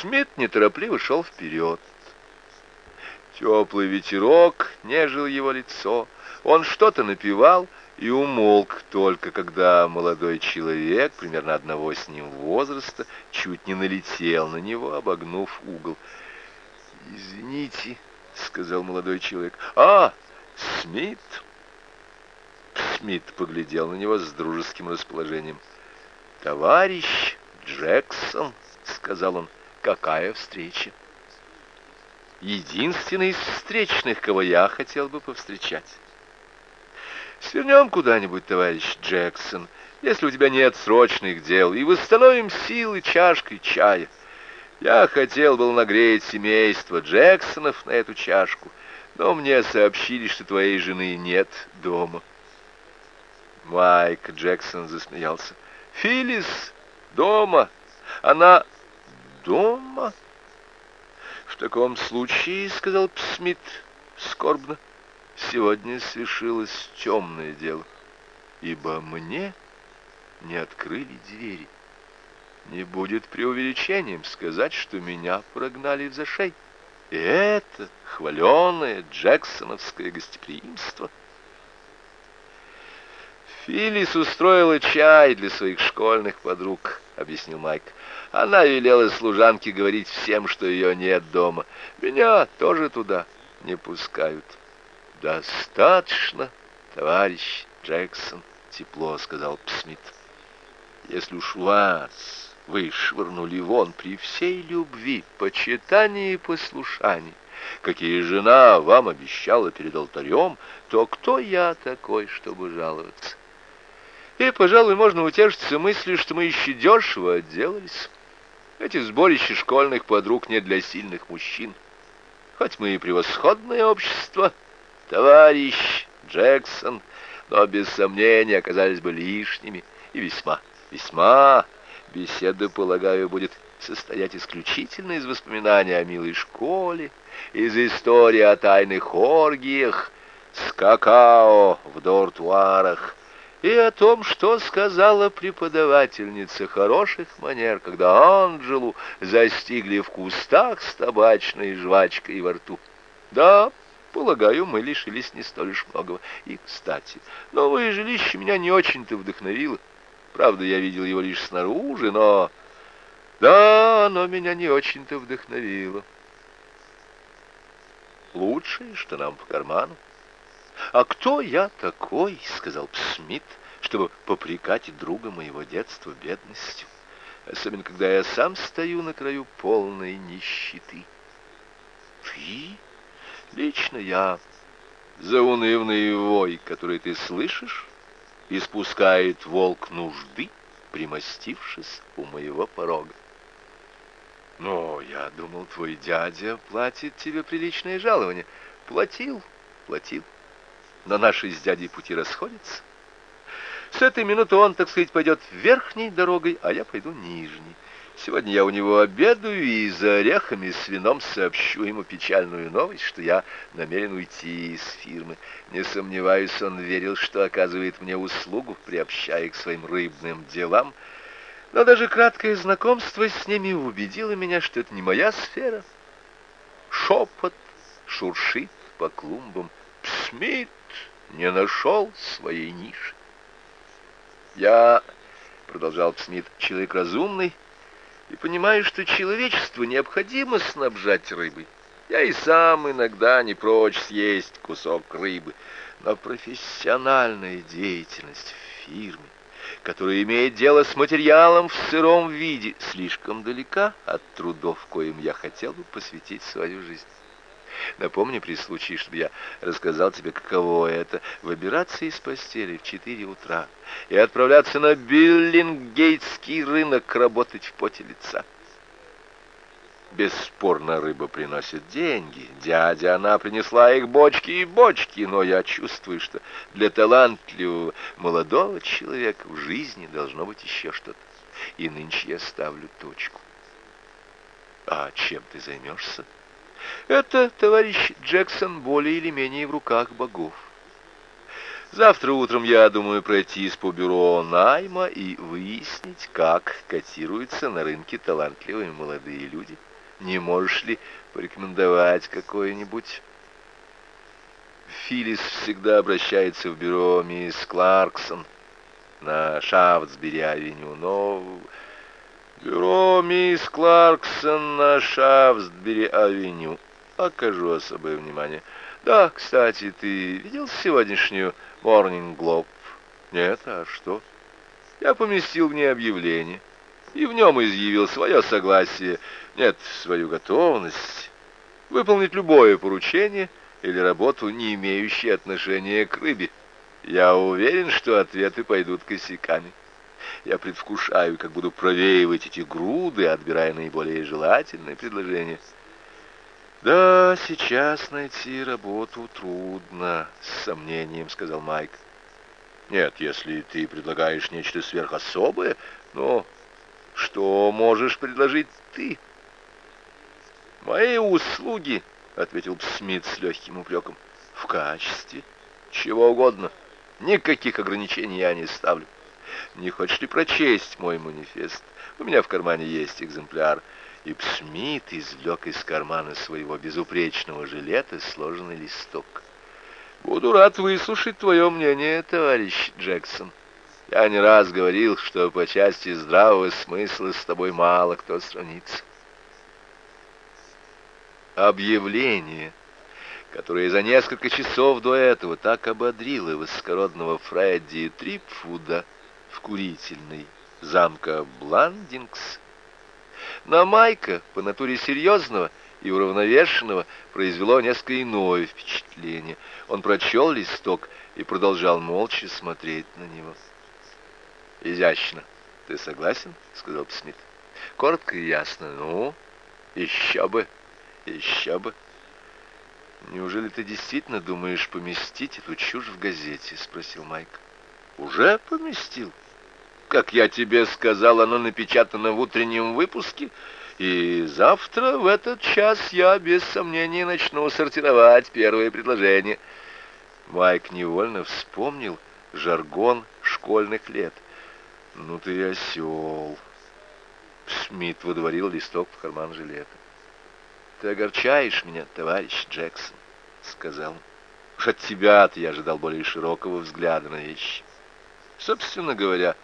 Смит неторопливо шел вперед. Теплый ветерок нежил его лицо. Он что-то напевал и умолк только, когда молодой человек, примерно одного с ним возраста, чуть не налетел на него, обогнув угол. «Извините», — сказал молодой человек. «А, Смит!» Смит поглядел на него с дружеским расположением. «Товарищ Джексон», — сказал он, — «какая встреча!» «Единственный из встречных, кого я хотел бы повстречать». «Свернем куда-нибудь, товарищ Джексон, если у тебя нет срочных дел, и восстановим силы чашкой чая. Я хотел был нагреть семейство Джексонов на эту чашку, но мне сообщили, что твоей жены нет дома». Майк Джексон засмеялся. «Филлис дома! Она дома?» «В таком случае, — сказал Смит скорбно, — сегодня свершилось темное дело, ибо мне не открыли двери. Не будет преувеличением сказать, что меня прогнали в зашей. И это хваленое джексоновское гостеприимство — Филлис устроила чай для своих школьных подруг, объяснил Майк. Она велела служанке говорить всем, что ее нет дома. Меня тоже туда не пускают. Достаточно, товарищ Джексон, тепло сказал Смит. Если уж вас вышвырнули вон при всей любви, почитании и послушании, какие жена вам обещала перед алтарем, то кто я такой, чтобы жаловаться? И, пожалуй, можно утешиться мыслью, что мы еще дешево отделались. Эти сборища школьных подруг не для сильных мужчин. Хоть мы и превосходное общество, товарищ Джексон, но без сомнения оказались бы лишними и весьма, весьма. Беседа, полагаю, будет состоять исключительно из воспоминаний о милой школе, из истории о тайных оргиях, с какао в дортуарах, и о том, что сказала преподавательница хороших манер, когда Анджелу застигли в кустах с табачной жвачкой во рту. Да, полагаю, мы лишились не столь уж многого. И, кстати, новое жилище меня не очень-то вдохновило. Правда, я видел его лишь снаружи, но... Да, оно меня не очень-то вдохновило. Лучшее, что нам по карману. «А кто я такой?» — сказал Смит, чтобы попрекать друга моего детства бедностью, особенно когда я сам стою на краю полной нищеты. «Ты? Лично я. Заунывный вой, который ты слышишь, испускает волк нужды, примостившись у моего порога. Но я думал, твой дядя платит тебе приличное жалование. Платил, платил но наши с дядей пути расходятся. С этой минуты он, так сказать, пойдет верхней дорогой, а я пойду нижней. Сегодня я у него обедаю и за орехами с вином сообщу ему печальную новость, что я намерен уйти из фирмы. Не сомневаюсь, он верил, что оказывает мне услугу, приобщая к своим рыбным делам. Но даже краткое знакомство с ними убедило меня, что это не моя сфера. Шепот шуршит по клумбам. Смит не нашел своей ниши. Я, продолжал Смит, человек разумный, и понимаю, что человечеству необходимо снабжать рыбой. Я и сам иногда не прочь съесть кусок рыбы, но профессиональная деятельность в фирме, которая имеет дело с материалом в сыром виде, слишком далека от трудов, коим я хотел бы посвятить свою жизнь. Напомни при случае, чтобы я рассказал тебе, каково это — выбираться из постели в четыре утра и отправляться на Биллингейтский рынок работать в поте лица. Бесспорно, рыба приносит деньги. Дядя, она принесла их бочки и бочки, но я чувствую, что для талантливого молодого человека в жизни должно быть еще что-то. И нынче я ставлю точку. А чем ты займешься? Это, товарищ Джексон, более или менее в руках богов. Завтра утром я думаю пройтись по бюро найма и выяснить, как котируются на рынке талантливые молодые люди. Не можешь ли порекомендовать какое-нибудь? Филлис всегда обращается в бюро мисс Кларксон на Шафтсбери-авеню, но... Бюро мисс Кларксон на Шафтсбери-авеню. Окажу особое внимание. Да, кстати, ты видел сегодняшнюю Morning Globe? Нет, а что? Я поместил в ней объявление и в нем изъявил свое согласие, нет, свою готовность выполнить любое поручение — или работу, не имеющие отношения к рыбе. Я уверен, что ответы пойдут косяками. Я предвкушаю, как буду провеивать эти груды, отбирая наиболее желательные предложения. «Да, сейчас найти работу трудно», — с сомнением сказал Майк. «Нет, если ты предлагаешь нечто сверхособое, но что можешь предложить ты?» «Мои услуги — ответил Смит с легким упреком. «В качестве? Чего угодно. Никаких ограничений я не ставлю. Не хочешь ли прочесть мой манифест? У меня в кармане есть экземпляр». И Псмит извлек из кармана своего безупречного жилета сложенный листок. «Буду рад выслушать твое мнение, товарищ Джексон. Я не раз говорил, что по части здравого смысла с тобой мало кто сравнится» объявление, которое за несколько часов до этого так ободрило высокородного Фредди Трипфуда в курительной замка Бландингс, на Майка, по натуре серьезного и уравновешенного, произвело несколько иное впечатление. Он прочел листок и продолжал молча смотреть на него. «Изящно. Ты согласен?» — сказал Смит. «Коротко и ясно. Ну, еще бы». Еще бы. Неужели ты действительно думаешь поместить эту чушь в газете? Спросил Майк. Уже поместил. Как я тебе сказал, оно напечатано в утреннем выпуске, и завтра в этот час я без сомнения начну сортировать первые предложения. Майк невольно вспомнил жаргон школьных лет. «Ну ты осел!» Смит выдворил листок в карман жилета. «Ты огорчаешь меня, товарищ Джексон», — сказал он. «Уж от тебя-то я ожидал более широкого взгляда на вещи. Собственно говоря,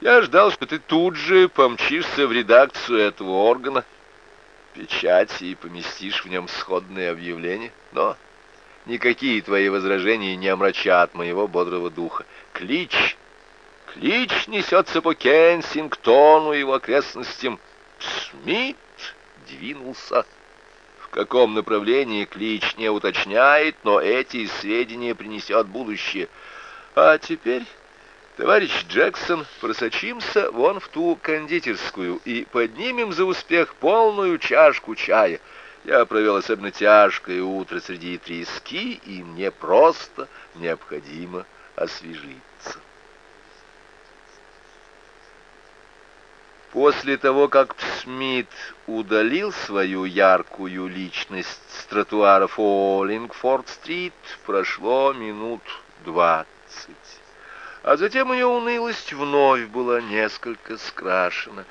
я ждал, что ты тут же помчишься в редакцию этого органа, печати и поместишь в нем сходные объявления. Но никакие твои возражения не омрачат моего бодрого духа. Клич, клич несется по Кенсингтону и его окрестностям. Смит двинулся каком направлении клич не уточняет, но эти сведения принесет будущее. А теперь, товарищ Джексон, просочимся вон в ту кондитерскую и поднимем за успех полную чашку чая. Я провел особенно тяжкое утро среди трески, и мне просто необходимо освежиться. После того, как Смит удалил свою яркую личность с тротуаров Оллингфорд-стрит, прошло минут двадцать. А затем ее унылость вновь была несколько скрашена.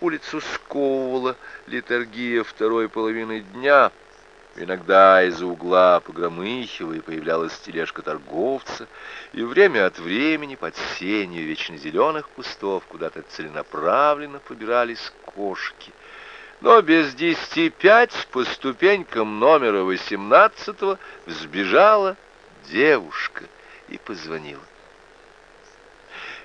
Улицу сковывала литургия второй половины дня — Иногда из-за угла погромыхивая появлялась тележка торговца, и время от времени под сенью вечно зеленых кустов куда-то целенаправленно побирались кошки. Но без десяти пять по ступенькам номера восемнадцатого взбежала девушка и позвонила.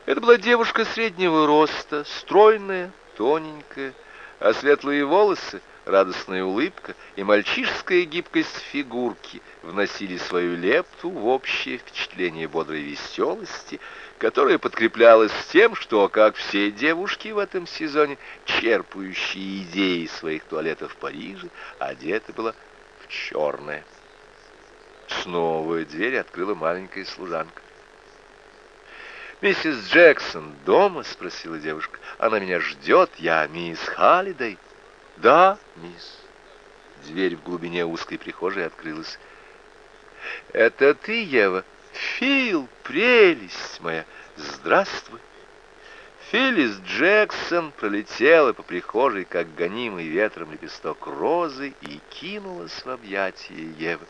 Это была девушка среднего роста, стройная, тоненькая, а светлые волосы — радостная улыбка и мальчишеская гибкость фигурки вносили свою лепту в общее впечатление бодрой веселости, которое подкреплялось тем, что, как все девушки в этом сезоне, черпающие идеи своих туалетов в Париже, одета была в черное. Снова дверь открыла маленькая служанка. «Миссис Джексон дома?» — спросила девушка. «Она меня ждет. Я мисс Халлидей». «Да, мисс». Дверь в глубине узкой прихожей открылась. «Это ты, Ева?» Фил, прелесть моя, здравствуй. Филлис Джексон пролетела по прихожей, как гонимый ветром лепесток розы, и кинулась в объятия Евы.